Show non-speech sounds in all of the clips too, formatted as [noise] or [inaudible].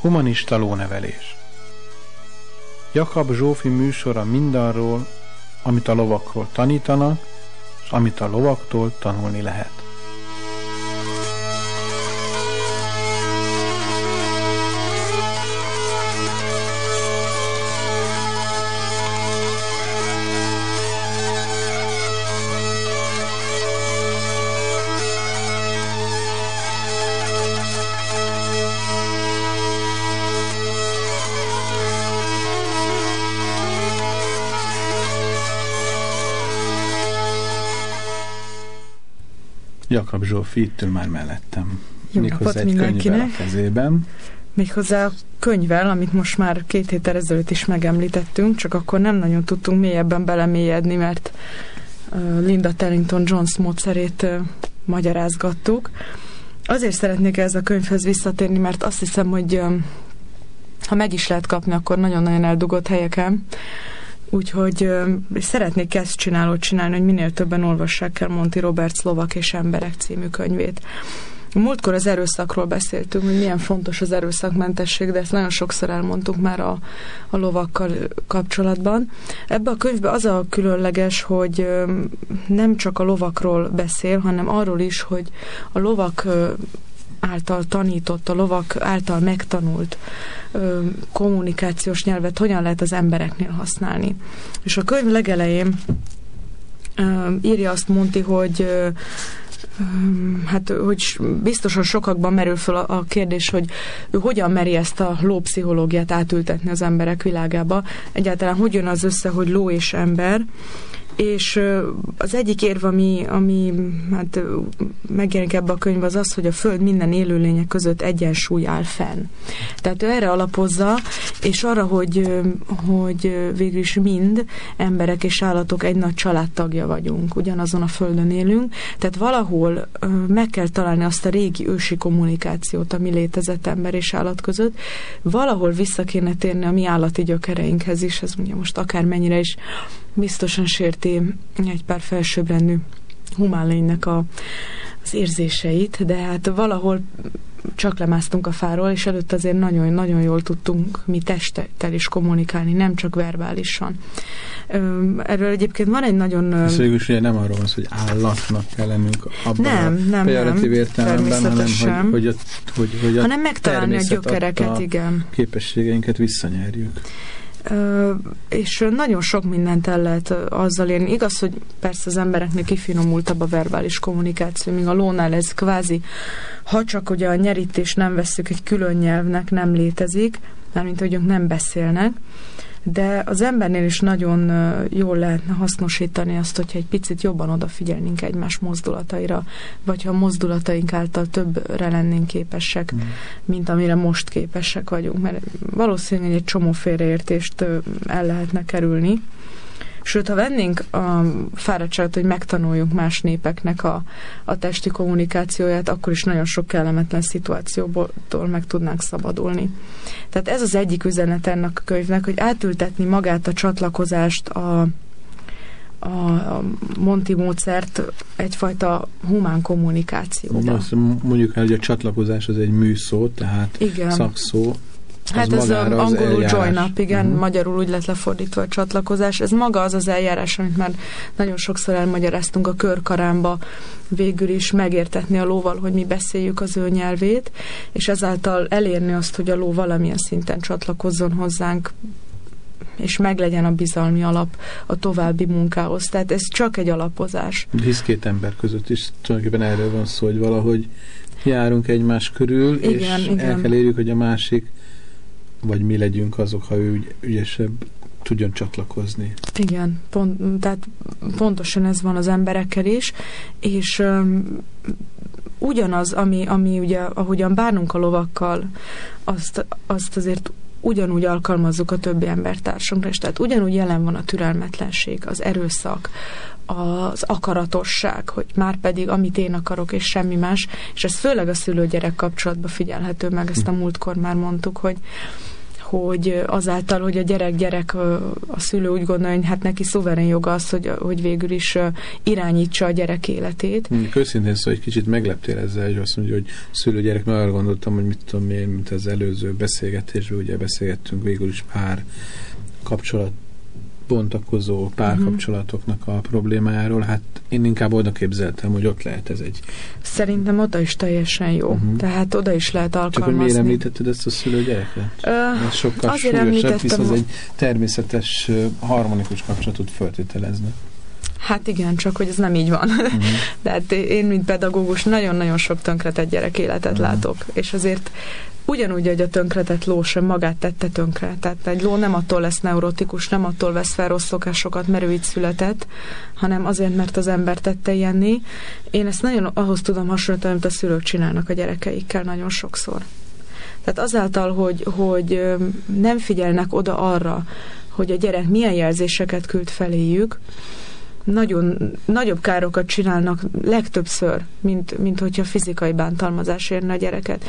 Humanista lónevelés Jakab Zsófi műsora mindarról, amit a lovakról tanítanak, és amit a lovaktól tanulni lehet. Zsófi itt ül már mellettem. Jó napot egy mindenkinek. a kezében. Méghozzá a könyvvel, amit most már két héttel ezelőtt is megemlítettünk, csak akkor nem nagyon tudtunk mélyebben belemélyedni, mert Linda Tellington Jones módszerét magyarázgattuk. Azért szeretnék ez a könyvhöz visszatérni, mert azt hiszem, hogy ha meg is lehet kapni, akkor nagyon-nagyon eldugott helyeken. Úgyhogy szeretnék ezt csinálót csinálni, hogy minél többen olvassák el Monty Roberts Lovak és Emberek című könyvét. Múltkor az erőszakról beszéltünk, hogy milyen fontos az erőszakmentesség, de ezt nagyon sokszor elmondtuk már a, a lovakkal kapcsolatban. Ebbe a könyvbe az a különleges, hogy nem csak a lovakról beszél, hanem arról is, hogy a lovak által tanított, a lovak által megtanult ö, kommunikációs nyelvet hogyan lehet az embereknél használni. És a könyv legelején ö, írja azt Monti, hogy ö, hát hogy biztosan sokakban merül fel a, kérdés, hogy ő hogyan meri ezt a lópszichológiát átültetni az emberek világába. Egyáltalán hogy jön az össze, hogy ló és ember, és az egyik érv, ami, ami hát megjelenik ebbe a könyv, az az, hogy a Föld minden élőlények között egyensúly áll fenn. Tehát ő erre alapozza, és arra, hogy, hogy végül is mind emberek és állatok egy nagy családtagja vagyunk, ugyanazon a Földön élünk, tehát valahol meg kell találni azt a régi ősi kommunikációt, ami létezett ember és állat között, valahol vissza kéne térni a mi állati gyökereinkhez is, ez ugye most akármennyire is biztosan sérti egy pár felsőbbrendű humán lénynek a, az érzéseit, de hát valahol csak lemásztunk a fáról, és előtt azért nagyon-nagyon jól tudtunk mi testtel is kommunikálni, nem csak verbálisan. Erről egyébként van egy nagyon... Ez végül ugye nem arról van hogy állatnak kell lennünk abban nem, a nem, pejoratív értelemben, hanem hogy, hogy, a, hogy, hogy a hanem megtalálni a gyökereket, igen. képességeinket visszanyerjük és nagyon sok mindent el lehet azzal érni. Igaz, hogy persze az embereknek kifinomultabb a verbális kommunikáció, míg a lónál ez kvázi, ha csak ugye a nyerítés nem veszük egy külön nyelvnek, nem létezik, mármint hogy ők nem beszélnek, de az embernél is nagyon jól lehetne hasznosítani azt, hogyha egy picit jobban odafigyelnénk egymás mozdulataira, vagy ha a mozdulataink által többre lennénk képesek, mm. mint amire most képesek vagyunk, mert valószínűleg egy csomó félreértést el lehetne kerülni. Sőt, ha vennénk a fáradtságot, hogy megtanuljuk más népeknek a, a testi kommunikációját, akkor is nagyon sok kellemetlen szituációból meg tudnánk szabadulni. Tehát ez az egyik üzenet ennek a könyvnek, hogy átültetni magát a csatlakozást a, a Monti módszert egyfajta humán kommunikációba. Azt mondjuk el, hogy a csatlakozás az egy műszó, tehát Igen. szakszó, Hát ez az angolul join up, igen, uh-huh. magyarul úgy lett lefordítva a csatlakozás. Ez maga az az eljárás, amit már nagyon sokszor elmagyaráztunk a körkarámba, végül is megértetni a lóval, hogy mi beszéljük az ő nyelvét, és ezáltal elérni azt, hogy a ló valamilyen szinten csatlakozzon hozzánk, és meglegyen a bizalmi alap a további munkához. Tehát ez csak egy alapozás. Hisz két ember között is tulajdonképpen erről van szó, hogy valahogy járunk egymás körül, igen, és igen. el kell érjük, hogy a másik vagy mi legyünk azok, ha ő ügy, ügyesebb tudjon csatlakozni. Igen, pont, tehát pontosan ez van az emberekkel is, és um, ugyanaz, ami, ami ugye, ahogyan bánunk a lovakkal, azt, azt azért ugyanúgy alkalmazzuk a többi embertársunkra, és tehát ugyanúgy jelen van a türelmetlenség, az erőszak, az akaratosság, hogy már pedig amit én akarok, és semmi más, és ez főleg a szülő-gyerek kapcsolatban figyelhető meg, ezt a múltkor már mondtuk, hogy hogy azáltal, hogy a gyerek-gyerek a szülő úgy gondolja, hogy hát neki szuverén joga az, hogy, hogy végül is irányítsa a gyerek életét. Köszintén szóval egy kicsit megleptél ezzel, hogy azt mondja, hogy szülő-gyerek, mert arra gondoltam, hogy mit tudom én, mint az előző beszélgetésben, ugye beszélgettünk végül is pár kapcsolat bontakozó párkapcsolatoknak a problémájáról, hát én inkább oda képzeltem, hogy ott lehet ez egy... Szerintem oda is teljesen jó. Uh-huh. Tehát oda is lehet alkalmazni. Csak hogy miért említetted ezt a szülő-gyereket? Uh, ez sokkal azért súlyosabb, hisz az egy természetes, harmonikus kapcsolatot feltételezne. Hát igen, csak hogy ez nem így van. Uh-huh. [laughs] De hát én, mint pedagógus, nagyon-nagyon sok tönkretett gyerek életet uh-huh. látok, és azért ugyanúgy, hogy a tönkretett ló sem magát tette tönkre. Tehát egy ló nem attól lesz neurotikus, nem attól vesz fel rossz szokásokat, mert ő így született, hanem azért, mert az ember tette ilyenni. Én ezt nagyon ahhoz tudom hasonlítani, amit a szülők csinálnak a gyerekeikkel nagyon sokszor. Tehát azáltal, hogy, hogy nem figyelnek oda arra, hogy a gyerek milyen jelzéseket küld feléjük, nagyon nagyobb károkat csinálnak legtöbbször, mint, mint hogyha fizikai bántalmazás érne a gyereket.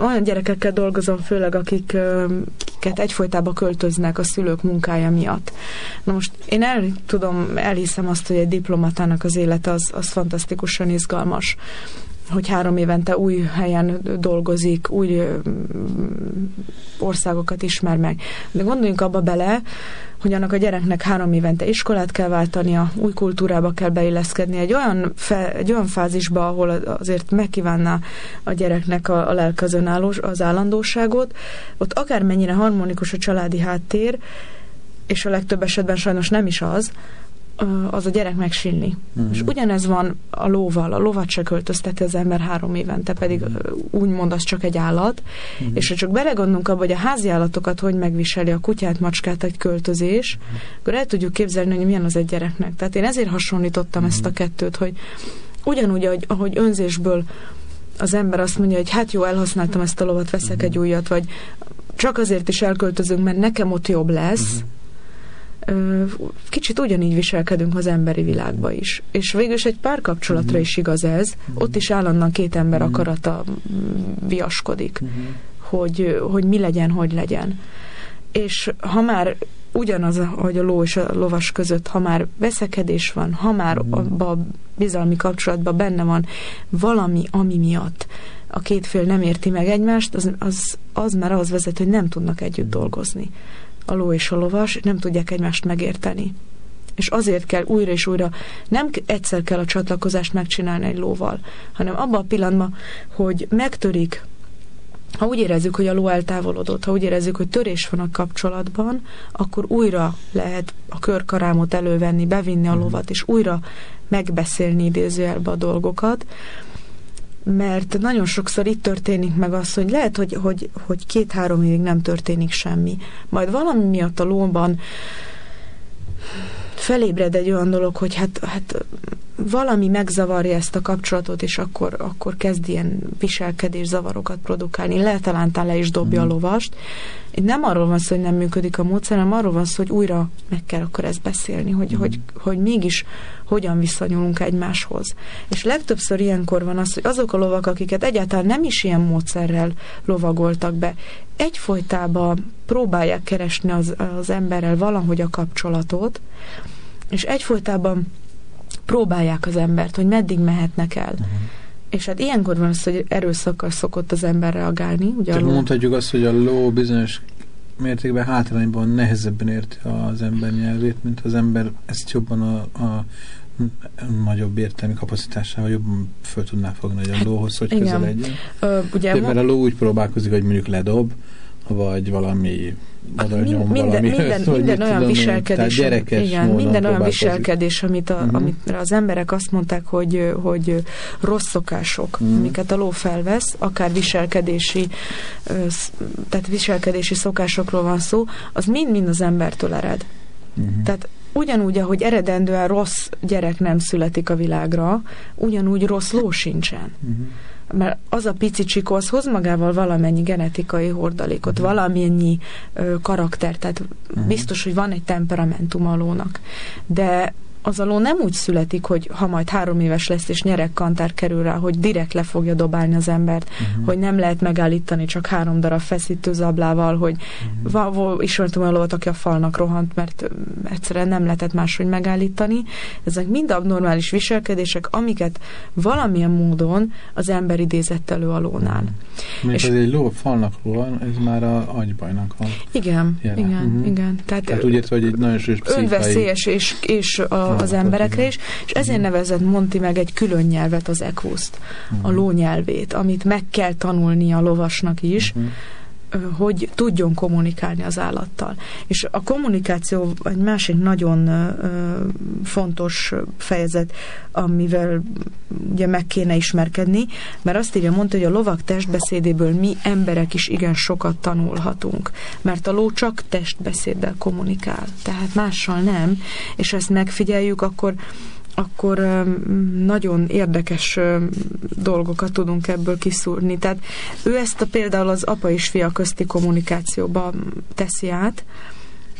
Olyan gyerekekkel dolgozom főleg, akiket egyfolytában költöznek a szülők munkája miatt. Na most én el tudom, elhiszem azt, hogy egy diplomatának az élete az, az fantasztikusan izgalmas hogy három évente új helyen dolgozik, új országokat ismer meg. De gondoljunk abba bele, hogy annak a gyereknek három évente iskolát kell váltania, új kultúrába kell beilleszkedni, egy olyan, fe, egy olyan fázisba, ahol azért megkívánná a gyereknek a, a lelke az, önállós, az állandóságot, ott akármennyire harmonikus a családi háttér, és a legtöbb esetben sajnos nem is az, az a gyerek megsilni. Uh-huh. És ugyanez van a lóval. A lovat se költözteti az ember három évente, pedig uh-huh. úgymond az csak egy állat. Uh-huh. És ha csak belegondolunk abba, hogy a házi állatokat hogy megviseli a kutyát, macskát egy költözés, uh-huh. akkor el tudjuk képzelni, hogy milyen az egy gyereknek. Tehát én ezért hasonlítottam uh-huh. ezt a kettőt, hogy ugyanúgy, ahogy, ahogy önzésből az ember azt mondja, hogy hát jó, elhasználtam ezt a lovat, veszek uh-huh. egy újat, vagy csak azért is elköltözünk, mert nekem ott jobb lesz, uh-huh kicsit ugyanígy viselkedünk az emberi világba is. És végülis egy párkapcsolatra uh-huh. is igaz ez, uh-huh. ott is állandóan két ember uh-huh. akarata viaskodik, uh-huh. hogy, hogy mi legyen, hogy legyen. És ha már ugyanaz, hogy a ló és a lovas között, ha már veszekedés van, ha már abban a bizalmi kapcsolatban benne van valami, ami miatt a két fél nem érti meg egymást, az, az, az már az vezet, hogy nem tudnak együtt dolgozni a ló és a lovas nem tudják egymást megérteni. És azért kell újra és újra, nem egyszer kell a csatlakozást megcsinálni egy lóval, hanem abban a pillanatban, hogy megtörik ha úgy érezzük, hogy a ló eltávolodott, ha úgy érezzük, hogy törés van a kapcsolatban, akkor újra lehet a körkarámot elővenni, bevinni a lovat, és újra megbeszélni idézőjelbe a dolgokat, mert nagyon sokszor itt történik meg az, hogy lehet, hogy, hogy, hogy két-három évig nem történik semmi. Majd valami miatt a lóban felébred egy olyan dolog, hogy hát, hát valami megzavarja ezt a kapcsolatot, és akkor, akkor kezd ilyen viselkedés zavarokat produkálni. Lehet talán le is dobja mm. a mhm. lovast. Itt nem arról van szó, hogy nem működik a módszer, hanem arról van szó, hogy újra meg kell akkor ezt beszélni, hogy, mm. hogy, hogy mégis hogyan viszonyulunk egymáshoz. És legtöbbször ilyenkor van az, hogy azok a lovak, akiket egyáltalán nem is ilyen módszerrel lovagoltak be, egyfolytában próbálják keresni az, az emberrel valahogy a kapcsolatot, és egyfolytában próbálják az embert, hogy meddig mehetnek el. Uh-huh. És hát ilyenkor van az, hogy erőszakkal szokott az ember reagálni. Ugye Tehát ló... mondhatjuk azt, hogy a ló bizonyos mértékben hátrányban nehezebben érti az ember nyelvét, mint az ember ezt jobban a, a nagyobb értelmi kapacitásával jobban föl tudná fogni a lóhoz, hogy közel legyen. Ö, ugye De, mert a ló úgy próbálkozik, hogy mondjuk ledob, vagy valami oda nyom minden, valami, minden, [laughs] minden olyan tudom, viselkedés, igen, minden olyan viselkedés, amit a, uh-huh. amit az emberek azt mondták, hogy, hogy rossz szokások, uh-huh. amiket a ló felvesz, akár viselkedési, tehát viselkedési szokásokról van szó, az mind-mind az embertől ered. Uh-huh. Tehát ugyanúgy, ahogy eredendően rossz gyerek nem születik a világra, ugyanúgy rossz ló sincsen. Uh-huh mert az a pici csikó, hoz magával valamennyi genetikai hordalékot, uh-huh. valamennyi ö, karakter, tehát uh-huh. biztos, hogy van egy temperamentum a lónak. De az a ló nem úgy születik, hogy ha majd három éves lesz és nyerekkantár kerül rá, hogy direkt le fogja dobálni az embert, uh-huh. hogy nem lehet megállítani csak három darab feszítő zablával, hogy uh-huh. ismertem olyan lovat, aki a falnak rohant, mert egyszerűen nem lehetett máshogy megállítani. Ezek mind abnormális viselkedések, amiket valamilyen módon az ember idézett elő a lónál. Még és egy ló falnak rohan, ez már a agybajnak van. Igen, jelen. igen, uh-huh. igen. Tehát, Tehát úgy értve, hogy egy nagyon sős Önveszélyes és, és a, az emberekre is, és ezért nevezett Monti meg egy külön nyelvet, az ekuszt, a mhm. lónyelvét, amit meg kell tanulni a lovasnak is, uh-huh hogy tudjon kommunikálni az állattal. És a kommunikáció egy másik nagyon fontos fejezet, amivel ugye meg kéne ismerkedni, mert azt írja, mondta, hogy a lovak testbeszédéből mi emberek is igen sokat tanulhatunk, mert a ló csak testbeszéddel kommunikál, tehát mással nem, és ezt megfigyeljük, akkor akkor nagyon érdekes dolgokat tudunk ebből kiszúrni. Tehát ő ezt a például az apa és fia közti kommunikációba teszi át,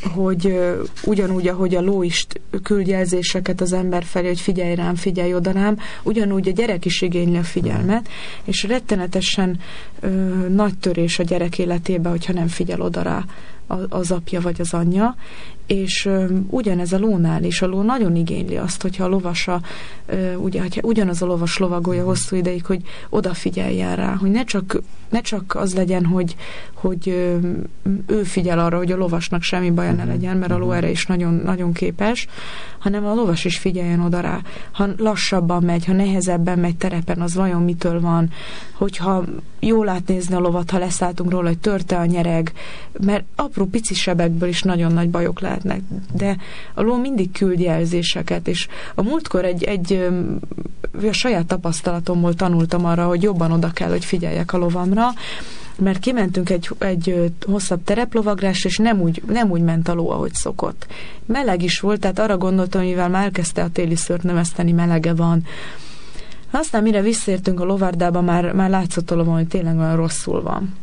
hogy ugyanúgy, ahogy a ló is küld az ember felé, hogy figyelj rám, figyelj oda rám, ugyanúgy a gyerek is igényli a figyelmet, és rettenetesen ö, nagy törés a gyerek életébe, hogyha nem figyel oda rá az apja vagy az anyja, és ugyanez a lónál is, a ló nagyon igényli azt, hogyha a lovasa, ugye, hogyha ugyanaz a lovas lovagolja hosszú ideig, hogy odafigyeljen rá, hogy ne csak, ne csak az legyen, hogy, hogy ő figyel arra, hogy a lovasnak semmi baja ne legyen, mert a ló erre is nagyon, nagyon képes, hanem a lovas is figyeljen oda rá. Ha lassabban megy, ha nehezebben megy terepen, az vajon mitől van, hogyha jól átnézni a lovat, ha leszálltunk róla, hogy törte a nyereg, mert apró pici sebekből is nagyon nagy bajok lehetnek, de a ló mindig küld jelzéseket, és a múltkor egy, egy a saját tapasztalatomból tanultam arra, hogy jobban oda kell, hogy figyeljek a lovamra, mert kimentünk egy, egy hosszabb tereplovagrásra, és nem úgy, nem úgy ment a ló, ahogy szokott. Meleg is volt, tehát arra gondoltam, mivel már elkezdte a téli szőrt növeszteni, melege van. Aztán mire visszértünk a lovárdába, már, már látszott a lovon, hogy tényleg olyan rosszul van.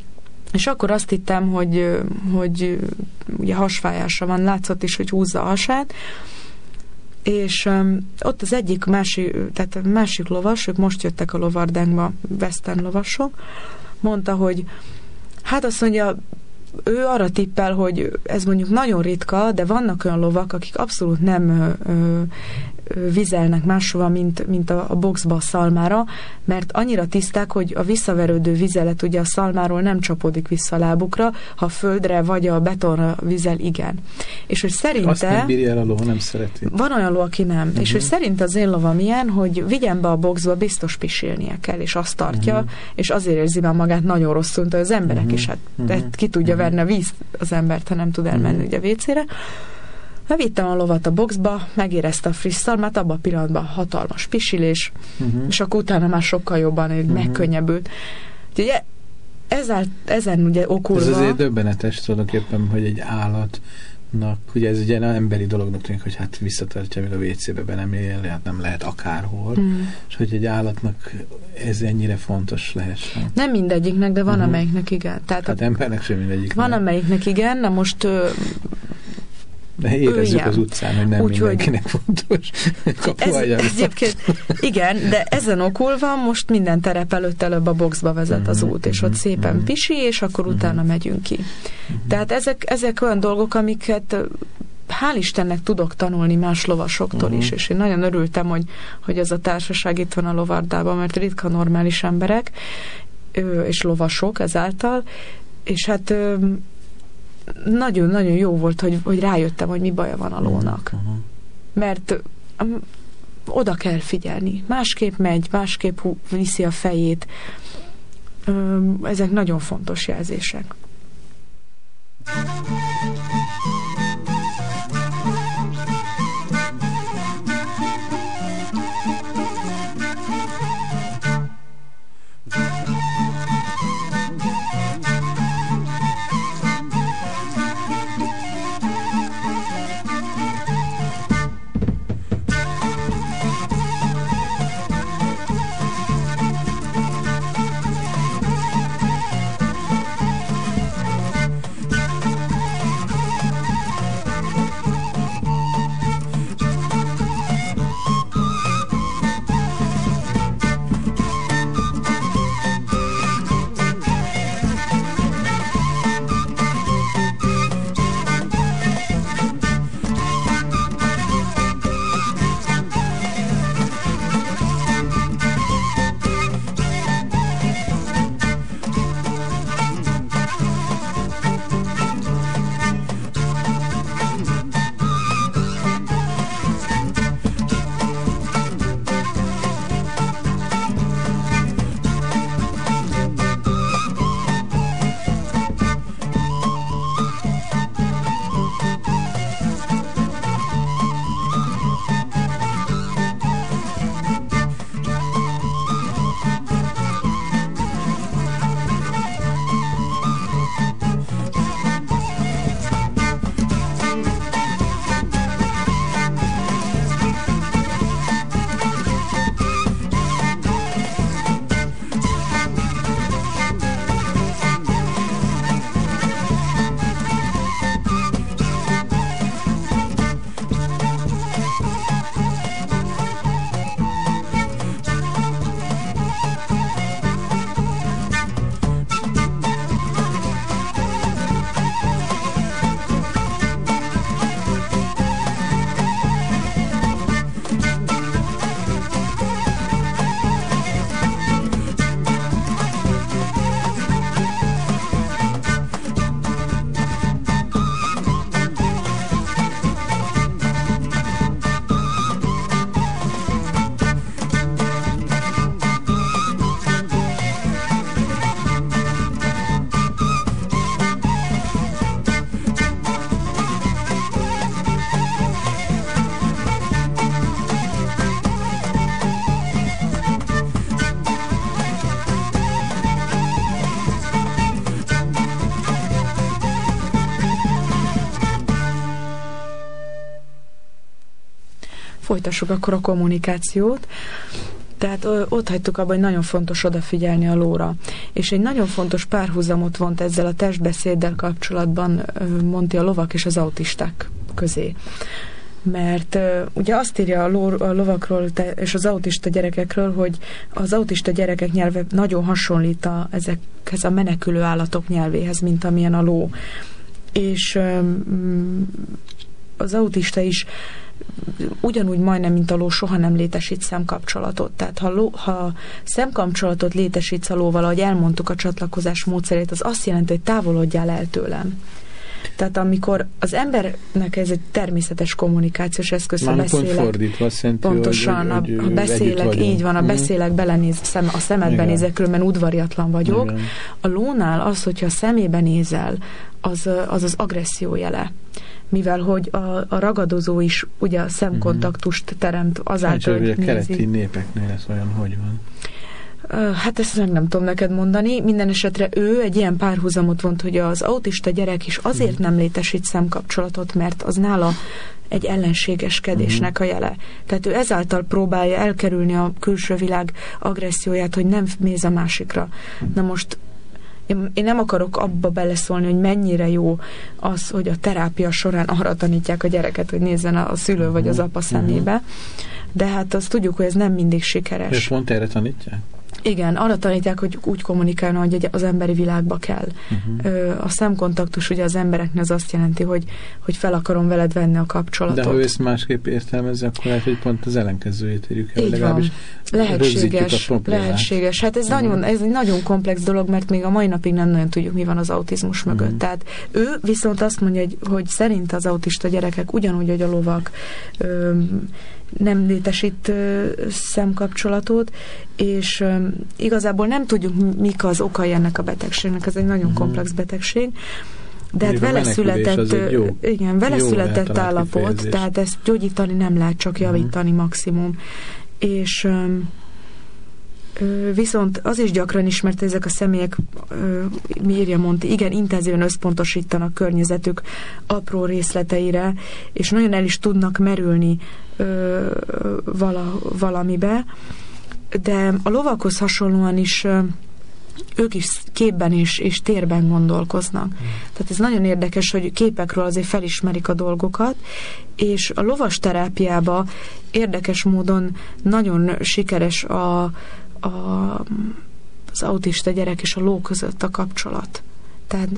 És akkor azt hittem, hogy, hogy ugye hasfájása van, látszott is, hogy húzza a hasát, és um, ott az egyik másik, tehát másik lovas, ők most jöttek a lovardánkba, western lovasok, mondta, hogy hát azt mondja, ő arra tippel, hogy ez mondjuk nagyon ritka, de vannak olyan lovak, akik abszolút nem vizelnek máshova, mint, mint a, a boxba a szalmára, mert annyira tiszták, hogy a visszaverődő vizelet ugye a szalmáról nem csapódik vissza a lábukra, ha földre vagy a betonra vizel, igen. És hogy szerinte... Azt nem bírja el a ló, nem szereti. Van olyan ló, aki nem. Uh-huh. És hogy szerint az én lovam ilyen, hogy vigyen be a boxba, biztos pisilnie kell, és azt tartja, uh-huh. és azért érzi már magát nagyon rosszul, mint az emberek uh-huh. is, hát uh-huh. ki tudja uh-huh. verni a víz az embert, ha nem tud elmenni uh-huh. ugye a vécére. Bevittem a lovat a boxba, megérezte a friss szalmát, abban a pillanatban hatalmas pisilés, uh-huh. és akkor utána már sokkal jobban uh-huh. megkönnyebbült. Ugye ezzel, ezen ugye okulva... Ez azért döbbenetes tulajdonképpen, hogy egy állat ugye ez ugye emberi dolognak tűnik, hogy hát visszatartja, még a WC-be be nem él, hát nem lehet akárhol, mm. és hogy egy állatnak ez ennyire fontos lehessen. Nem mindegyiknek, de van uh-huh. amelyiknek igen. Tehát hát a, embernek sem mindegyiknek. Van amelyiknek igen, na most de érezzük az utcán, hogy nem Úgy, mindenkinek hogy fontos. Ez, egyébként, igen, de ezen okulva most minden terep előtt előbb a boxba vezet uh-huh, az út, és ott szépen uh-huh. pisi, és akkor uh-huh. utána megyünk ki. Uh-huh. Tehát ezek, ezek olyan dolgok, amiket hál' Istennek tudok tanulni más lovasoktól uh-huh. is, és én nagyon örültem, hogy, hogy ez a társaság itt van a lovardában, mert ritka normális emberek, és lovasok ezáltal, és hát nagyon-nagyon jó volt, hogy, hogy rájöttem, hogy mi baja van a lónak. Uh-huh. Mert um, oda kell figyelni. Másképp megy, másképp viszi a fejét. Um, ezek nagyon fontos jelzések. Thank you. Folytassuk akkor a kommunikációt. Tehát ott hagytuk abban, hogy nagyon fontos odafigyelni a lóra. És egy nagyon fontos párhuzamot vont ezzel a testbeszéddel kapcsolatban ö, mondta a lovak és az autisták közé mert ugye azt írja a, ló, a lovakról te, és az autista gyerekekről, hogy az autista gyerekek nyelve nagyon hasonlít a, ezekhez a menekülő állatok nyelvéhez, mint amilyen a ló. És um, az autista is ugyanúgy majdnem, mint a ló, soha nem létesít szemkapcsolatot. Tehát ha, ló, ha szemkapcsolatot létesítsz a lóval, ahogy elmondtuk a csatlakozás módszerét, az azt jelenti, hogy távolodjál el tőlem. Tehát amikor az embernek ez egy természetes kommunikációs eszköz, ha beszélek, fordítva, azt jelenti, pontosan, hogy, hogy, a, beszélek, így van, a mm. beszélek, belenéz, szem, a szemedbe nézek, különben udvariatlan vagyok. Igen. A lónál az, hogyha a szemébe nézel, az az, az agresszió jele mivel hogy a, a ragadozó is ugye a szemkontaktust teremt azáltal, hát, hogy a keleti népeknél ez olyan hogy van? Hát ezt meg nem tudom neked mondani. Minden esetre ő egy ilyen párhuzamot vont, hogy az autista gyerek is azért mhm. nem létesít szemkapcsolatot, mert az nála egy ellenségeskedésnek mhm. a jele. Tehát ő ezáltal próbálja elkerülni a külső világ agresszióját, hogy nem méz a másikra. Na most én, én nem akarok abba beleszólni, hogy mennyire jó az, hogy a terápia során arra tanítják a gyereket, hogy nézzen a, a szülő vagy az apa szemébe, de hát azt tudjuk, hogy ez nem mindig sikeres. És pont erre tanítják? Igen, arra tanítják, hogy úgy kommunikálna, hogy az emberi világba kell. Uh-huh. A szemkontaktus ugye az embereknek az azt jelenti, hogy, hogy fel akarom veled venni a kapcsolatot. De ha ő ezt másképp értelmezze, akkor lehet, hogy pont az ellenkezőjét érjük el. Így van. Lehetséges, lehetséges. Hát ez, uh-huh. nagyon, ez egy nagyon komplex dolog, mert még a mai napig nem nagyon tudjuk, mi van az autizmus mögött. Uh-huh. Tehát ő viszont azt mondja, hogy, hogy szerint az autista gyerekek ugyanúgy, hogy a lovak öm, nem létesít szemkapcsolatot, és igazából nem tudjuk, mik az okai ennek a betegségnek. Ez egy nagyon uh-huh. komplex betegség. De hát vele született, jó, igen, vele jó született állapot, kifejezés. tehát ezt gyógyítani nem lehet, csak javítani uh-huh. maximum. És Viszont az is gyakran ismert, ezek a személyek, mi írja Monti, igen, intenzíven összpontosítanak környezetük apró részleteire, és nagyon el is tudnak merülni vala, valamibe, de a lovakhoz hasonlóan is ők is képben és, és térben gondolkoznak. Mm. Tehát ez nagyon érdekes, hogy képekről azért felismerik a dolgokat, és a lovas terápiába érdekes módon nagyon sikeres a, a, az autista gyerek és a ló között a kapcsolat. Tehát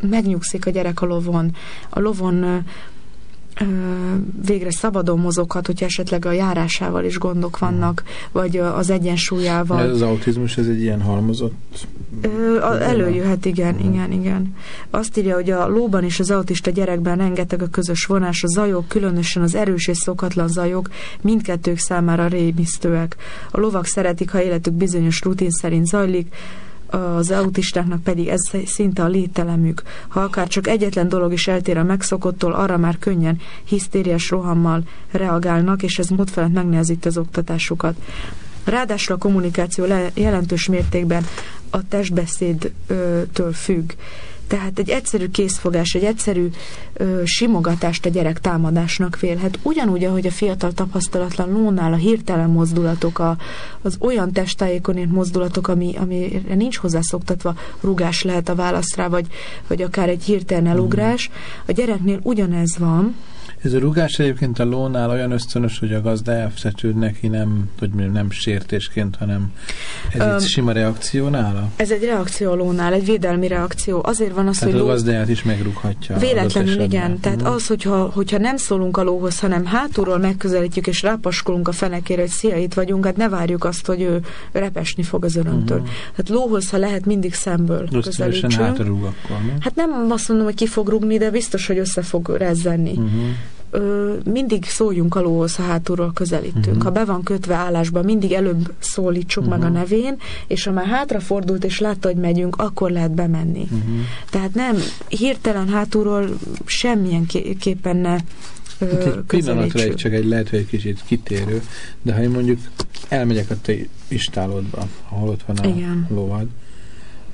megnyugszik a gyerek a lovon. A lovon végre szabadon mozoghat, hogyha esetleg a járásával is gondok vannak, vagy az egyensúlyával. Ez az autizmus, ez egy ilyen halmozott? Előjöhet, igen, uh-huh. igen, igen. Azt írja, hogy a lóban és az autista gyerekben rengeteg a közös vonás, a zajok, különösen az erős és szokatlan zajok mindkettők számára rémisztőek. A lovak szeretik, ha életük bizonyos rutin szerint zajlik, az autistáknak pedig ez szinte a lételemük. Ha akár csak egyetlen dolog is eltér a megszokottól, arra már könnyen hisztériás rohammal reagálnak, és ez módfelett megnehezíti az oktatásukat. Ráadásul a kommunikáció jelentős mértékben a testbeszédtől függ. Tehát egy egyszerű készfogás, egy egyszerű ö, simogatást a gyerek támadásnak vélhet. Ugyanúgy, ahogy a fiatal tapasztalatlan lónál a hirtelen mozdulatok, a, az olyan testájékonért mozdulatok, ami, amire nincs hozzászoktatva, rugás lehet a válasz rá, vagy, vagy akár egy hirtelen elugrás. A gyereknél ugyanez van, ez a rugás egyébként a lónál olyan ösztönös, hogy a gazda elfeszült neki nem, hogy nem sértésként, hanem ez um, egy sima reakció nála? Ez egy reakció a lónál, egy védelmi reakció. Azért van az, tehát hogy a gazdáját is megrúghatja. Véletlenül, igen. Tehát uh-huh. az, hogyha, hogyha nem szólunk a lóhoz, hanem hátulról megközelítjük és rápaskolunk a fenekére, hogy szia, itt vagyunk, hát ne várjuk azt, hogy ő repesni fog az örömtől. Uh-huh. Hát lóhoz, ha lehet, mindig szemből közelítsünk. hátrúg akkor, mi? Hát nem azt mondom, hogy ki fog rugni, de biztos, hogy össze fog rezzenni. Uh-huh ö, mindig szóljunk a lóhoz, ha hátulról közelítünk. Uh-huh. Ha be van kötve állásba, mindig előbb szólítsuk uh-huh. meg a mhm. nevén, és ha már hátrafordult és látta, hogy megyünk, akkor lehet bemenni. Uh-huh. Tehát nem hirtelen hátulról semmilyen képen ne Hát egy pillanatra egy, csak egy lehet, hogy egy kicsit kitérő, de ha én mondjuk elmegyek a te istálodba, ahol ott van a Igen. lovad,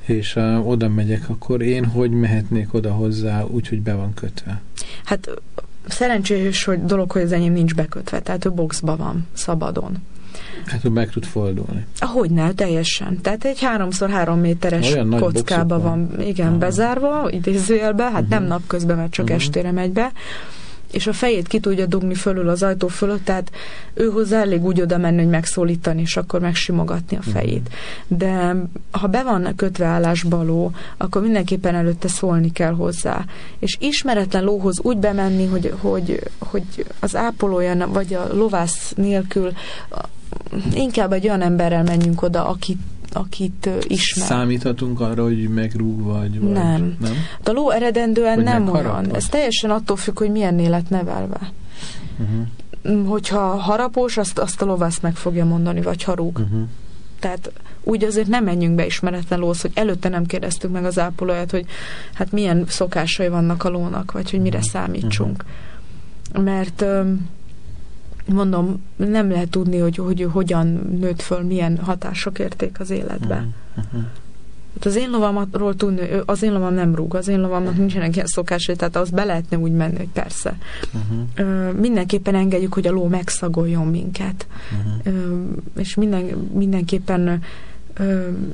és uh, oda megyek, akkor én hogy mehetnék oda hozzá úgy, hogy be van kötve? Hát szerencsés hogy dolog, hogy az enyém nincs bekötve, tehát ő boxba van, szabadon. Hát, hogy meg tud fordulni. Ahogy ne, teljesen. Tehát egy háromszor három méteres Olyan kockába van, van, igen, Aha. bezárva, idézőjelbe, hát uh-huh. nem napközben, mert csak uh-huh. estére megy be, és a fejét ki tudja dugni fölül az ajtó fölött, tehát ő hozzá elég úgy oda menni, hogy megszólítani, és akkor megsimogatni a fejét. De ha be van kötve állásba a ló, akkor mindenképpen előtte szólni kell hozzá. És ismeretlen lóhoz úgy bemenni, hogy, hogy, hogy az ápolója, vagy a lovász nélkül inkább egy olyan emberrel menjünk oda, akit akit ismer. Számíthatunk arra, hogy megrúg vagy? vagy nem. nem. A ló eredendően vagy nem olyan. Ez teljesen attól függ, hogy milyen élet nevelve. Uh-huh. Hogyha harapós, azt, azt a lovász meg fogja mondani, vagy harúg. Uh-huh. Tehát úgy azért nem menjünk be ismeretlen lóhoz, hogy előtte nem kérdeztük meg az ápolóját, hogy hát milyen szokásai vannak a lónak, vagy hogy mire uh-huh. számítsunk. Uh-huh. Mert mondom, nem lehet tudni, hogy, hogy hogyan nőtt föl, milyen hatások érték az életbe. Uh-huh. Hát az én lovamról tudni, az én lovam nem rúg, az én lovamnak nincsenek ilyen szokásai, tehát az be lehetne úgy menni, hogy persze. Uh-huh. Mindenképpen engedjük, hogy a ló megszagoljon minket. Uh-huh. És minden, mindenképpen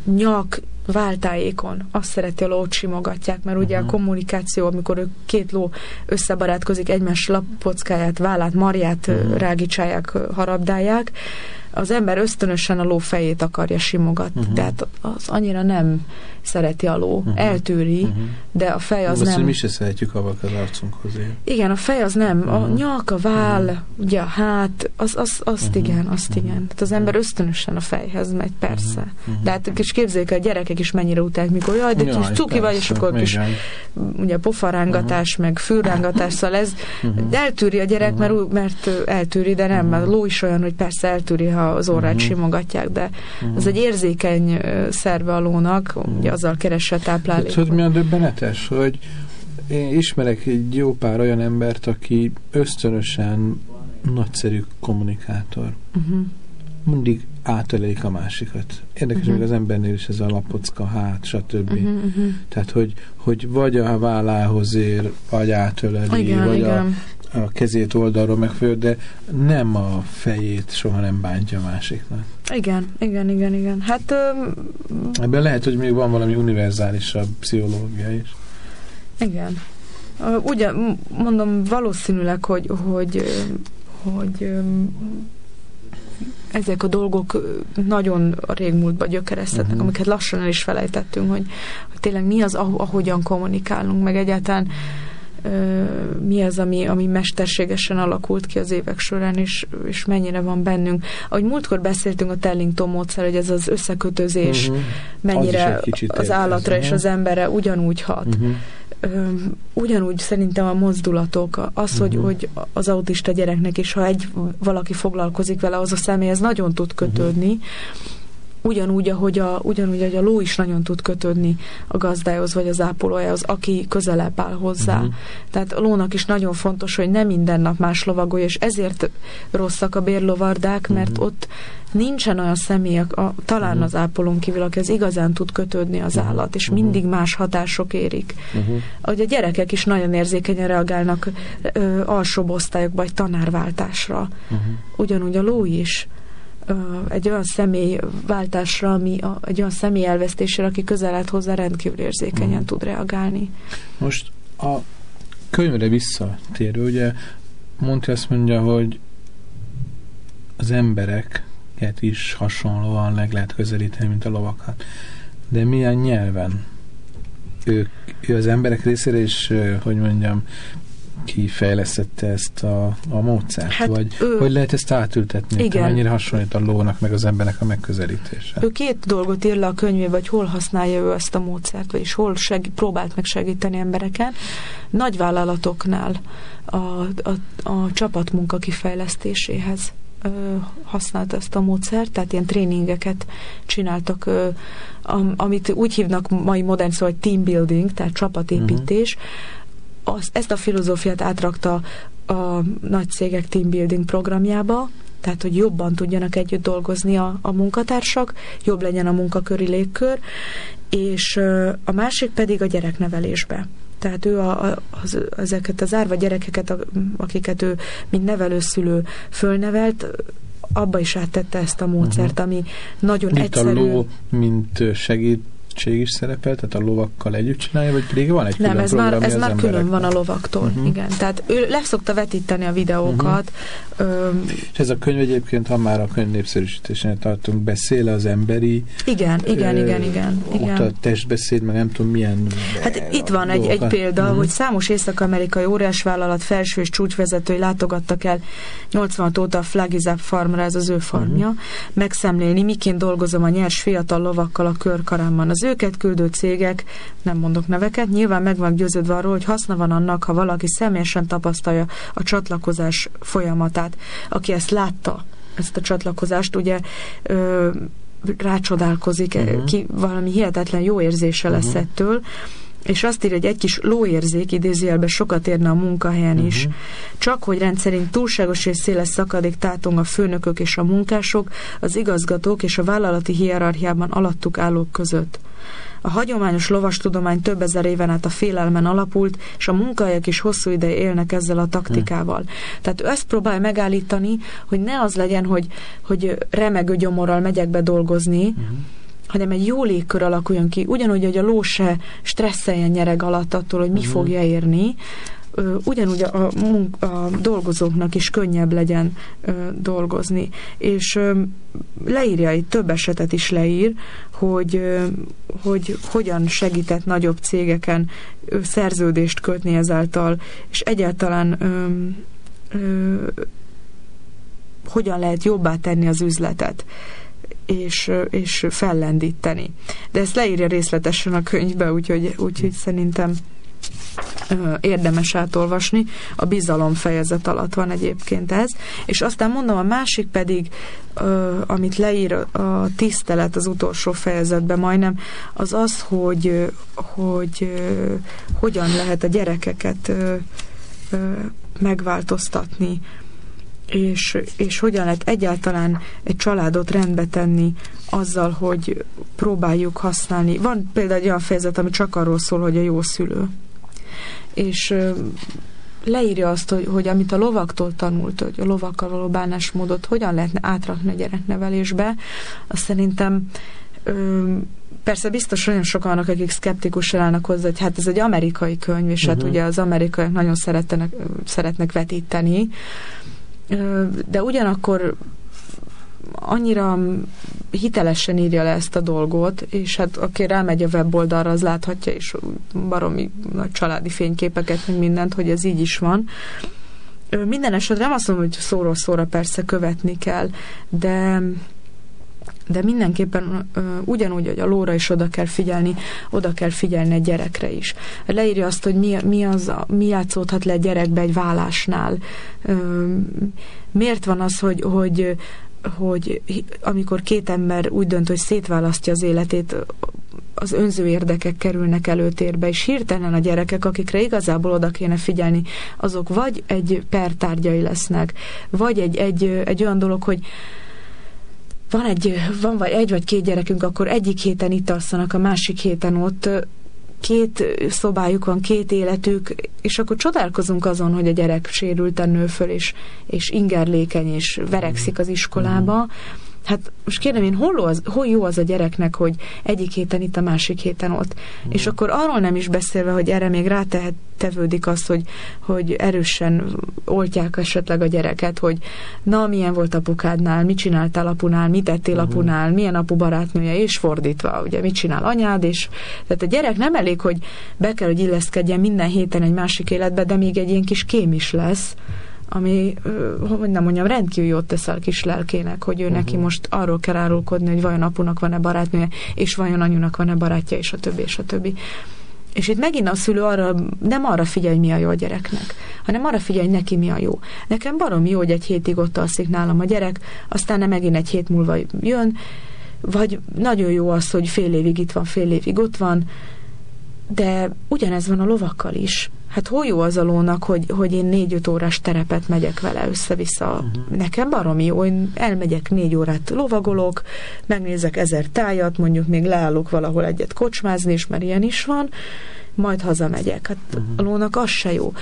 nyak váltáékon azt szereti a lót simogatják, mert ugye uh-huh. a kommunikáció, amikor ők két ló összebarátkozik, egymás lapockáját, vállát, marját uh-huh. rágicsálják, harabdálják, az ember ösztönösen a ló fejét akarja simogatni, uh-huh. tehát az annyira nem szereti a ló, uh-huh. eltűri, uh-huh. de a fej az Ó, nem... mi se szeretjük a az arcunkhoz. Igen, a fej az nem, uh-huh. a nyak, a váll, uh-huh. ugye a hát, az, az, azt uh-huh. igen, azt uh-huh. igen. Tehát az ember ösztönösen a fejhez megy, persze. Uh-huh. De hát és képzeljék, a gyerekek is mennyire utálják, mikor jaj, de kis cuki vagy, és akkor kis ugye pofarángatás, uh-huh. meg fülrángatás, szóval ez uh-huh. eltűri a gyerek, uh-huh. mert, mert eltűri, de nem, mert a ló is olyan, hogy persze eltűri, ha az orrát uh-huh. simogatják, de uh-huh. ez egy érzékeny szerve a lónak, uh-huh. ugye azzal keresse táplálékot. Tudod, mi a döbbenetes, hogy én ismerek egy jó pár olyan embert, aki ösztönösen nagyszerű kommunikátor. Uh-huh. Mindig áteleik a másikat. Érdekes, uh-huh. hogy az embernél is ez a lapocka, hát, stb. Uh-huh, uh-huh. Tehát, hogy, hogy vagy a vállához ér, vagy átöleli, igen, vagy igen. A, a kezét oldalról megfő, de nem a fejét soha nem bántja a másiknak. Igen, igen, igen, igen. Hát... Öm... Ebben lehet, hogy még van valami univerzálisabb pszichológia is. Igen. Ugye, mondom, valószínűleg, hogy, hogy, hogy ezek a dolgok nagyon a régmúltba gyökereztetnek, uh-huh. amiket lassan el is felejtettünk, hogy, hogy tényleg mi az, ahogyan kommunikálunk, meg egyáltalán mi az, ami, ami mesterségesen alakult ki az évek során, és, és mennyire van bennünk. Ahogy múltkor beszéltünk a Tellington módszer, hogy ez az összekötözés uh-huh. mennyire az, az állatra és az emberre ugyanúgy hat. Uh-huh ugyanúgy szerintem a mozdulatok, az, uh-huh. hogy, hogy az autista gyereknek is, ha egy valaki foglalkozik vele, az a személy, ez nagyon tud kötődni, uh-huh ugyanúgy, ahogy a, ugyanúgy, ahogy a ló is nagyon tud kötődni a gazdához, vagy az ápolójához, aki közelebb áll hozzá. Uh-huh. Tehát a lónak is nagyon fontos, hogy nem minden nap más lovagolja, és ezért rosszak a bérlovardák, mert uh-huh. ott nincsen olyan személy, a, talán uh-huh. az ápolón kívül, aki az igazán tud kötődni az uh-huh. állat, és uh-huh. mindig más hatások érik. Uh-huh. Ahogy a gyerekek is nagyon érzékenyen reagálnak ö, alsóbb osztályokba, vagy tanárváltásra. Uh-huh. Ugyanúgy a ló is egy olyan személy váltásra, ami a, egy olyan személy elvesztésére, aki közel állt hozzá, rendkívül érzékenyen mm. tud reagálni. Most a könyvre visszatérő, ugye Monti azt mondja, hogy az embereket is hasonlóan meg lehet közelíteni, mint a lovakat. De milyen nyelven? Ők, ő az emberek részére is, hogy mondjam, kifejlesztette ezt a, a módszert? Hát Vagy ő, hogy lehet ezt átültetni? Igen. Mennyire hasonlít a lónak meg az embernek a megközelítése? Ő két dolgot ír le a könyvébe, vagy hol használja ő ezt a módszert, vagyis hol seg, próbált meg segíteni embereken. Nagyvállalatoknál a, a, a csapatmunka kifejlesztéséhez használt ezt a módszert, tehát ilyen tréningeket csináltak, amit úgy hívnak mai modern szó, hogy team building, tehát csapatépítés, uh-huh az, ezt a filozófiát átrakta a nagy cégek team building programjába, tehát hogy jobban tudjanak együtt dolgozni a, a munkatársak, jobb legyen a munkaköri légkör, és a másik pedig a gyereknevelésbe. Tehát ő a, a, az, ezeket az árva gyerekeket, akiket ő mint nevelőszülő fölnevelt, abba is áttette ezt a módszert, uh-huh. ami nagyon mint egyszerű. A ló, mint segít segítség is szerepel, tehát a lovakkal együtt csinálja, vagy pedig van egy Nem, ez program, már, ez már emberek... külön van a lovaktól, uh-huh. igen. Tehát ő leszokta vetíteni a videókat. Uh-huh. és ez a könyv egyébként, ha már a könyv népszerűsítésénél tartunk, beszél az emberi... Igen, igen, ö, igen, igen. igen. Ott a testbeszéd, meg nem tudom milyen... Hát itt van egy, egy példa, uh-huh. hogy számos észak-amerikai óriásvállalat felső és csúcsvezetői látogattak el 86 óta a Flagizap farmra, ez az ő farmja, uh-huh. megszemlélni, miként dolgozom a nyers fiatal lovakkal a körkarámban. Az őket küldő cégek, nem mondok neveket, nyilván meg van győződve arról, hogy haszna van annak, ha valaki személyesen tapasztalja a csatlakozás folyamatát. Aki ezt látta, ezt a csatlakozást, ugye ö, rácsodálkozik, uh-huh. ki valami hihetetlen jó érzése lesz uh-huh. ettől, és azt írja, hogy egy kis lóérzék idézőjelben sokat érne a munkahelyen uh-huh. is. Csak hogy rendszerint túlságos és széles szakadék tátong a főnökök és a munkások, az igazgatók és a vállalati hierarchiában alattuk állók között. A hagyományos lovastudomány több ezer éven át a félelmen alapult, és a munkahelyek is hosszú ideje élnek ezzel a taktikával. Hmm. Tehát ő ezt próbálja megállítani, hogy ne az legyen, hogy, hogy remegő gyomorral megyek be dolgozni, hmm hanem egy jó légkör alakuljon ki, ugyanúgy, hogy a ló se stresszeljen nyereg alatt attól, hogy mi uh-huh. fogja érni, ugyanúgy a, a, a dolgozóknak is könnyebb legyen dolgozni. És leírja, egy több esetet is leír, hogy, hogy hogyan segített nagyobb cégeken szerződést kötni ezáltal, és egyáltalán ö, ö, hogyan lehet jobbá tenni az üzletet és, és fellendíteni. De ezt leírja részletesen a könyvbe, úgyhogy, úgyhogy szerintem érdemes átolvasni. A bizalom fejezet alatt van egyébként ez. És aztán mondom, a másik pedig, amit leír a tisztelet az utolsó fejezetben majdnem, az az, hogy, hogy hogyan lehet a gyerekeket megváltoztatni, és, és hogyan lehet egyáltalán egy családot rendbe tenni azzal, hogy próbáljuk használni. Van például egy olyan fejezet, ami csak arról szól, hogy a jó szülő és leírja azt, hogy, hogy amit a lovaktól tanult, hogy a lovakkal való bánásmódot hogyan lehetne átrakni a gyereknevelésbe, azt szerintem ö, persze biztos nagyon sokan vannak, akik szkeptikus állnak hozzá, hogy hát ez egy amerikai könyv, és uh-huh. hát mhm. ugye az amerikaiak nagyon szeretnek, szeretnek vetíteni, de ugyanakkor annyira hitelesen írja le ezt a dolgot, és hát aki rámegy a weboldalra, az láthatja is baromi nagy családi fényképeket, meg mindent, hogy ez így is van. Minden esetre nem azt mondom, hogy szóról szóra persze követni kell, de de mindenképpen ugyanúgy, hogy a lóra is oda kell figyelni, oda kell figyelni a gyerekre is. Leírja azt, hogy mi, mi, az, mi játszódhat le gyerekbe egy vállásnál. Miért van az, hogy, hogy hogy amikor két ember úgy dönt, hogy szétválasztja az életét, az önző érdekek kerülnek előtérbe, és hirtelen a gyerekek, akikre igazából oda kéne figyelni, azok vagy egy pertárgyai lesznek, vagy egy, egy, egy olyan dolog, hogy van egy, van vagy egy vagy két gyerekünk, akkor egyik héten itt alszanak, a másik héten ott, két szobájuk van, két életük, és akkor csodálkozunk azon, hogy a gyerek sérülten nő föl, és, és ingerlékeny, és verekszik az iskolába. Mm hát most kérdem én, hol, az, hol jó az a gyereknek, hogy egyik héten itt, a másik héten ott. Mm. És akkor arról nem is beszélve, hogy erre még rátevődik az, hogy, hogy erősen oltják esetleg a gyereket, hogy na, milyen volt apukádnál, mit csináltál apunál, mit tettél mm. apunál, milyen apu barátnője, és fordítva, ugye, mit csinál anyád, és tehát a gyerek nem elég, hogy be kell, hogy illeszkedjen minden héten egy másik életbe, de még egy ilyen kis kém is lesz, ami, hogy nem mondjam, rendkívül jót tesz a kis lelkének, hogy ő uh-huh. neki most arról kell árulkodni, hogy vajon apunak van-e barátnője, és vajon anyunak van-e barátja, és a többi, és a többi. És itt megint a szülő arra, nem arra figyel, hogy mi a jó a gyereknek, hanem arra figyel, hogy neki mi a jó. Nekem barom jó, hogy egy hétig ott alszik nálam a gyerek, aztán nem megint egy hét múlva jön, vagy nagyon jó az, hogy fél évig itt van, fél évig ott van, de ugyanez van a lovakkal is. Hát hol jó az a lónak, hogy, hogy én négy-öt órás terepet megyek vele össze-vissza. Uh-huh. Nekem baromi jó, én elmegyek négy órát lovagolok, megnézek ezer tájat, mondjuk még leállok valahol egyet kocsmázni, és mert ilyen is van, majd hazamegyek. Hát uh-huh. a lónak az se jó.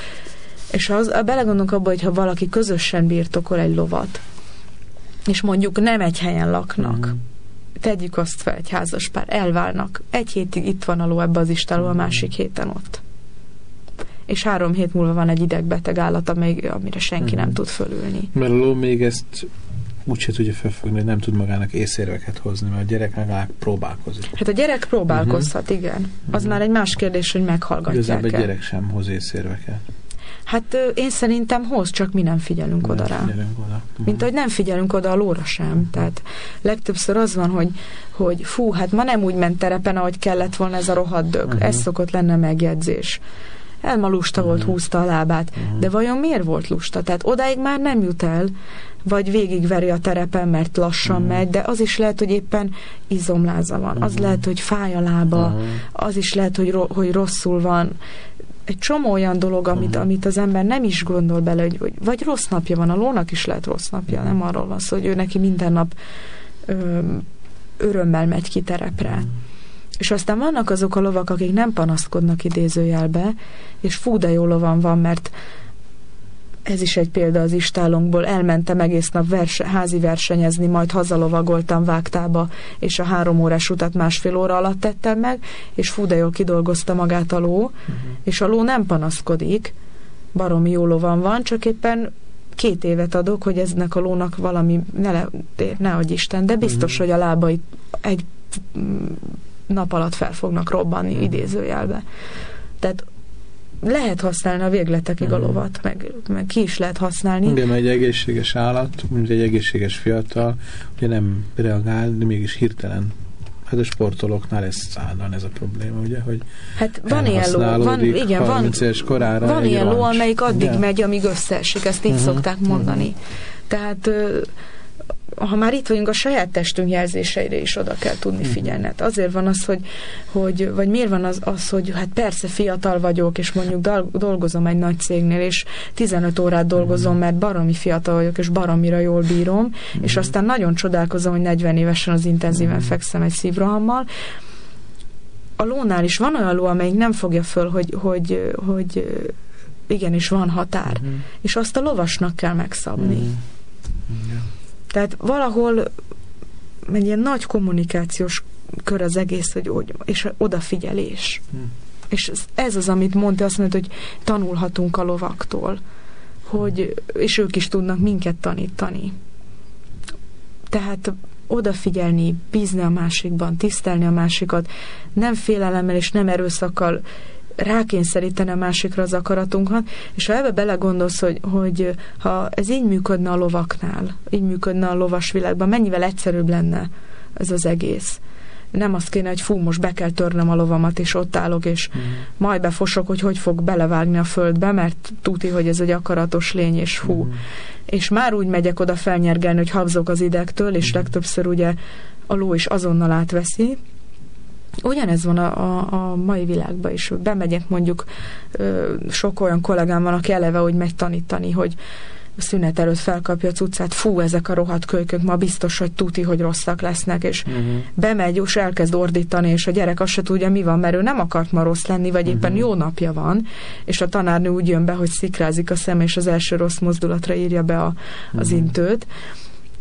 És az, belegondolunk abba, hogy ha valaki közösen birtokol egy lovat, és mondjuk nem egy helyen laknak, uh-huh. tegyük azt fel, egy házas pár, elválnak, egy hétig itt van a ló ebbe az istáló, a másik héten ott. És három hét múlva van egy idegbeteg állat, amire senki nem tud fölülni. Mert a ló még ezt úgyse tudja felfogni, hogy nem tud magának észérveket hozni, mert a gyerek legalább próbálkozik. Hát a gyerek próbálkozhat, uh-huh. igen. Az uh-huh. már egy más kérdés, hogy meghallgatják Igazából egy gyerek sem hoz észérveket. Hát én szerintem hoz, csak mi nem figyelünk nem oda rá. Figyelünk oda. Mint ahogy nem figyelünk oda a lóra sem. Tehát legtöbbször az van, hogy, hogy fú, hát ma nem úgy ment terepen, ahogy kellett volna ez a rohadt dög. Uh-huh. Ez szokott lenne megjegyzés. Elma lusta uh-huh. volt, húzta a lábát. Uh-huh. De vajon miért volt lusta? Tehát odáig már nem jut el, vagy végigveri a terepen, mert lassan mm. megy, de az is lehet, hogy éppen izomláza van, az lehet, hogy fáj a lába, az is lehet, hogy, ro- hogy rosszul van. Egy csomó olyan dolog, amit, mm. amit az ember nem is gondol bele, hogy, hogy vagy rossz napja van, a lónak is lehet rossz napja, nem arról van szó, hogy ő neki minden nap ö, örömmel megy ki terepre. Mm. És aztán vannak azok a lovak, akik nem panaszkodnak idézőjelbe, és fú, de jó lovan van, mert ez is egy példa az istálunkból, elmentem egész nap verse, házi versenyezni, majd hazalovagoltam vágtába, és a három órás utat másfél óra alatt tettem meg, és fú, de jól kidolgozta magát a ló, uh-huh. és a ló nem panaszkodik, baromi jó lovan van, csak éppen két évet adok, hogy eznek a lónak valami, ne, le, ne adj Isten, de biztos, uh-huh. hogy a lábai egy nap alatt fel fognak robbanni uh-huh. idézőjelbe. Tehát lehet használni a végletekig a mhm. lovat, meg, meg ki is lehet használni. Igen, egy egészséges állat, mint egy egészséges fiatal, ugye nem reagál, de mégis hirtelen Hát a sportolóknál ez állandóan ez a probléma, ugye, hogy Hát van ilyen ló, van, igen, van, korára van ilyen ló, amelyik addig igen. megy, amíg összeesik, ezt így uh-huh, szokták mondani. Uh-huh. Tehát ha már itt vagyunk, a saját testünk jelzéseire is oda kell tudni mhm. figyelni. Hát azért van az, hogy, hogy vagy miért van az, az, hogy hát persze fiatal vagyok, és mondjuk dolgozom egy nagy cégnél, és 15 órát dolgozom, mhm. mert baromi fiatal vagyok, és baromira jól bírom, és mhm. aztán nagyon csodálkozom, hogy 40 évesen az intenzíven fekszem egy szívrohammal, a lónál is van olyan ló, amelyik nem fogja föl, hogy, hogy, hogy igenis van határ, uh-huh. és azt a lovasnak kell megszabni. Uh-huh. Yeah. Tehát valahol egy ilyen nagy kommunikációs kör az egész, hogy, hogy és odafigyelés. Hmm. És ez, az, amit mondta, azt mondta, hogy tanulhatunk a lovaktól, hogy, és ők is tudnak minket tanítani. Tehát odafigyelni, bízni a másikban, tisztelni a másikat, nem félelemmel és nem erőszakkal rákényszeríteni a másikra az akaratunkat, és ha ebbe belegondolsz, hogy, hogy ha ez így működne a lovaknál, így működne a lovas világban, mennyivel egyszerűbb lenne ez az egész. Nem azt kéne, hogy fú, most be kell törnöm a lovamat, és ott állok, és mm. majd befosok, hogy hogy fog belevágni a földbe, mert tuti, hogy ez egy akaratos lény, és fú. Mm. És már úgy megyek oda felnyergelni, hogy habzok az idegtől, és mm. legtöbbször ugye a ló is azonnal átveszi, Ugyanez van a, a, a mai világban is. Bemegyek mondjuk, ö, sok olyan kollégám van, aki eleve úgy megy tanítani, hogy a szünet előtt felkapja a cuccát, fú, ezek a rohadt kölykök, ma biztos, hogy tuti, hogy rosszak lesznek, és uh-huh. bemegy, és elkezd ordítani, és a gyerek azt se tudja, mi van, mert ő nem akart ma rossz lenni, vagy éppen uh-huh. jó napja van, és a tanárnő úgy jön be, hogy szikrázik a szem, és az első rossz mozdulatra írja be a, az uh-huh. intőt.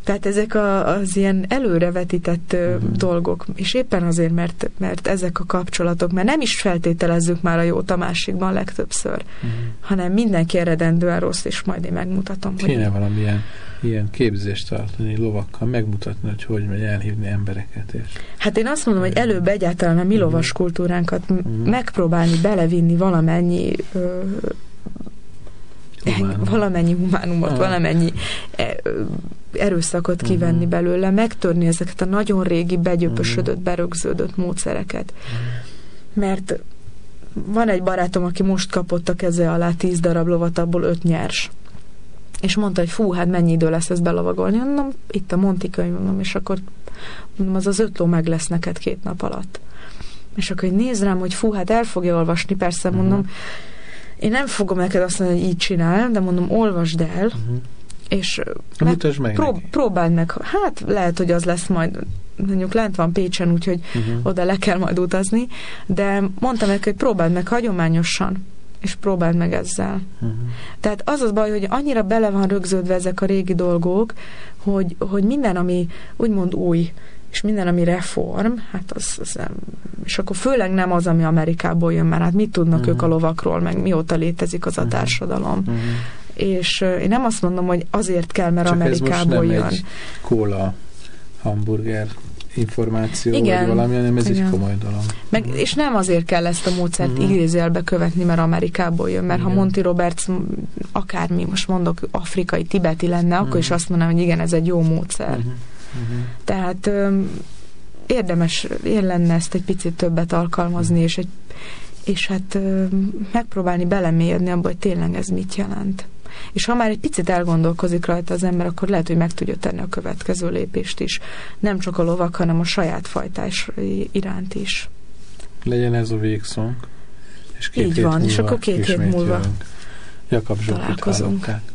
Tehát ezek a, az ilyen előrevetített uh-huh. dolgok, és éppen azért, mert, mert ezek a kapcsolatok, mert nem is feltételezzük már a jót a másikban legtöbbször, uh-huh. hanem mindenki eredendően rossz, és majd én megmutatom. Kéne hogy... valamilyen ilyen képzést tartani lovakkal, megmutatni, hogy hogy megy elhívni embereket. És hát én azt mondom, hogy előbb egyáltalán a mi lovas kultúránkat uh-huh. megpróbálni belevinni valamennyi ö, Humánum. [laughs] valamennyi humánumot, ah. valamennyi e, erőszakot kivenni uh-huh. belőle, megtörni ezeket a nagyon régi, begyöpösödött, uh-huh. berögződött módszereket. Mert van egy barátom, aki most kapott a keze alá tíz darab lovat, abból öt nyers. És mondta, hogy fú, hát mennyi idő lesz ezt belovagolni. Mondom, itt a Montikai, mondom, és akkor mondom, az az öt ló meg lesz neked két nap alatt. És akkor néz rám, hogy fú, hát el fogja olvasni, persze, mondom, uh-huh én nem fogom neked azt mondani, hogy így csinál, de mondom, olvasd el, uh-huh. és meg, meg prób- próbáld meg. Hát lehet, hogy az lesz majd mondjuk lent van Pécsen, úgyhogy uh-huh. oda le kell majd utazni, de mondtam neki, hogy próbáld meg hagyományosan és próbáld meg ezzel. Uh-huh. Tehát az az baj, hogy annyira bele van rögződve ezek a régi dolgok, hogy, hogy minden, ami úgymond új, és minden, ami reform, hát az, az nem, és akkor főleg nem az, ami Amerikából jön, mert hát mit tudnak uh-huh. ők a lovakról, meg mióta létezik az a uh-huh. társadalom. Uh-huh. És én nem azt mondom, hogy azért kell, mert Csak Amerikából ez most nem jön. Egy kóla hamburger információ, igen, vagy valami, hanem ez igen. egy komoly dolog. Meg, és nem azért kell ezt a módszert uh-huh. idézélbe követni, mert Amerikából jön, mert igen. ha Monty Roberts akármi, most mondok, afrikai, tibeti lenne, uh-huh. akkor is mhm. azt mondanám, hogy igen, ez egy jó módszer. Uh-huh. Uh-huh. Tehát ö, érdemes, ér lenne ezt egy picit többet alkalmazni, uh-huh. és, egy, és hát ö, megpróbálni belemélyedni abba, hogy tényleg ez mit jelent. És ha már egy picit elgondolkozik rajta az ember, akkor lehet, hogy meg tudja tenni a következő lépést is. Nem csak a lovak, hanem a saját fajtás iránt is. Legyen ez a végszónk. És két Így van, és akkor két hét múlva Jakab Zsófit